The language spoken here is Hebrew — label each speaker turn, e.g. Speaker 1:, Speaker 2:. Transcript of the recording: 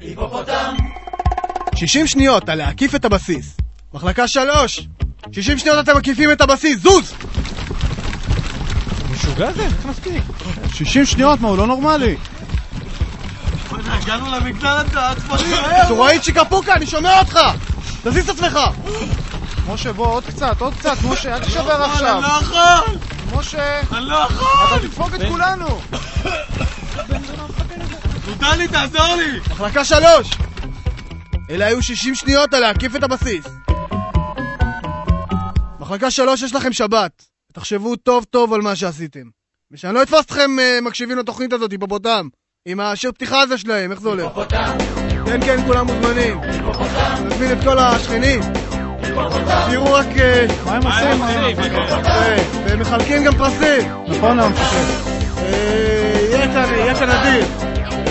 Speaker 1: היפופוטם!
Speaker 2: 60 שניות על להקיף את הבסיס. מחלקה 3! 60 שניות אתם מקיפים את הבסיס, זוז!
Speaker 3: משוגע זה? איך נספיק?
Speaker 2: 60 שניות, מה, הוא לא נורמלי.
Speaker 1: הגענו למגדל העצבני,
Speaker 2: צוראית שיקפוקה, אני שומע אותך! תזיז את עצמך!
Speaker 3: משה, בוא, עוד קצת, עוד קצת, משה, אל תישבר
Speaker 1: אני
Speaker 3: עכשיו.
Speaker 1: לא יכול!
Speaker 3: משה,
Speaker 1: אני לא יכול!
Speaker 3: אתה תדפוק את כולנו.
Speaker 1: דודני, תעזור לי!
Speaker 2: מחלקה 3! אלה היו 60 שניות על להקיף את הבסיס. מחלקה 3 יש לכם שבת. תחשבו טוב טוב על מה שעשיתם. ושאני לא אתפוס אתכם אה, מקשיבים לתוכנית הזאת, היפופוטם. עם השיר פתיחה הזה שלהם, איך זה הולך? כן, כן, כולם מוזמנים. נזמין את כל השכנים. תראו רק... אה,
Speaker 3: מה הם עושים?
Speaker 2: אה, והם מחלקים גם פרסים.
Speaker 3: נכון.
Speaker 2: אה, יהיה כאן, יהיה כאן אדיר.